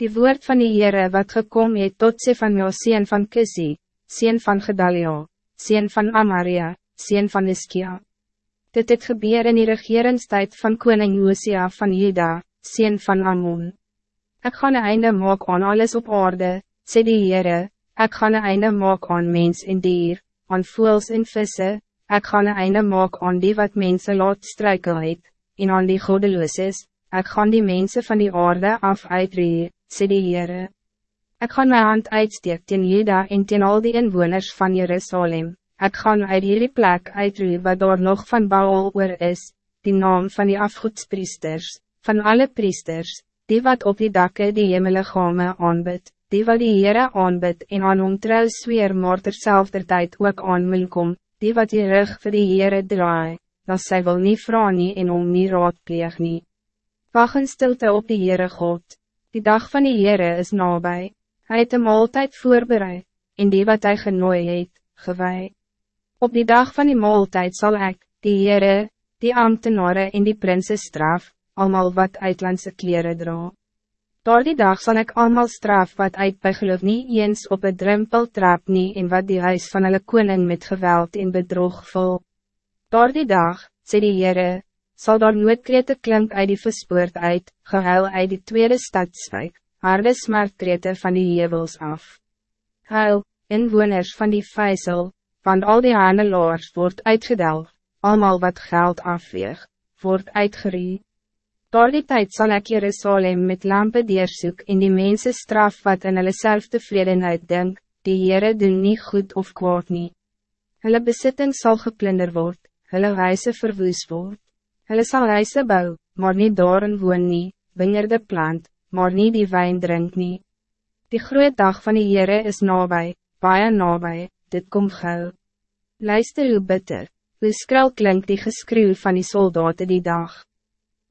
Die woord van die Heere wat gekom het tot Sefania sien van Kisi, sien van Gedalia, sien van Amaria, sien van Iskia. Dit het gebeur in die regeringstijd van koning Josia van Juda, sien van Ammon. Ik ga een einde maak aan alles op aarde, sê die Heere, ek ga een einde maak aan mens en dier, aan voels en visse, ek ga een einde maak aan die wat mensen laat struikel het, en aan die godelooses, ek gaan die mensen van die aarde af uitree, sê die Heere. Ek gaan my hand uitsteek teen Juda en teen al die inwoners van Jerusalem. Ek gaan uit hierdie plek uitroei wat daar nog van Baal oor is, die naam van die afgoedspriesters, van alle priesters, die wat op die dakke die hemeligame aanbid, die wat die Heere aanbid en aan hom trouw zweer maar terzelfde tijd ook aan kom, die wat die rug vir die Heere draai, dat sy wil nie vraag nie en om nie raadpleeg nie. Wacht in stilte op die Heere God. Die dag van die Heere is nabij. Hij het een maaltijd voorbereid, en die wat hij genooi het, gewij. Op die dag van die maaltijd zal ik, die Heere, die ambtenaren en die prinses straf, allemaal wat uitlandse kleren dra. Door die dag zal ik allemaal straf wat uit bij geloof niet eens op het drempel trap nie en wat die huis van hulle koning met geweld en bedrog vol. Door die dag, sê die Heere, zal daar nooit krete klink uit die verspoort uit, gehuil uit die tweede stadswijk, harde smartkrete van die hevels af. Huil, inwoners van die vijzel, want al die handelaars wordt uitgedelg, allemaal wat geld afweeg, wordt uitgerie. Door die tijd zal ik Jerusalem met lampen deersoek in die mensen straf wat in hulle self tevredenheid denk, die Heere doen niet goed of kwaad nie. Hulle besitting zal geplunder word, hulle huise verwoes word. Hulle sal huise bou, maar niet daarin woon nie, wingerde plant, maar niet die wijn drink nie. Die groot dag van die Heere is nabij, baie nabij, dit kom gauw. Luister hoe bitter, hoe skril klink die geskreeuw van die soldaten die dag.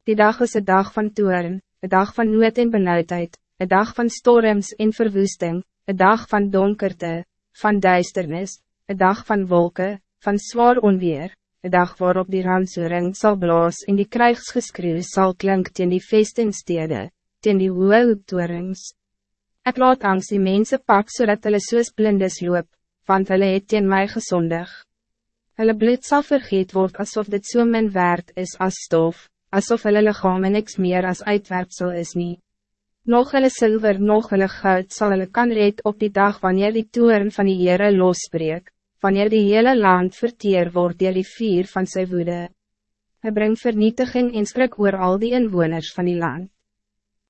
Die dag is een dag van toeren, een dag van nood en benauwdheid, een dag van storms en verwoesting, een dag van donkerte, van duisternis, een dag van wolken, van zwaar onweer, de dag waarop die ransoering zal blaas en die krijgsgeskreeuw zal klink teen die vestingstede, teen die hoge hoektoorings. Ek laat angst die mense pak zodat hulle soos blindes loop, want hulle het teen my gezondig. Hulle bloed zal vergeet word alsof dit so min waard is als stof, alsof hulle lichaam niks meer als uitwerpsel is nie. Nog hulle zilver, nog hulle goud zal hulle kan red op die dag wanneer die toeren van die Heere losbreek, wanneer die hele land verteer wordt door die vier van zijn woede. Hij brengt vernietiging en skrik oor al die inwoners van die land.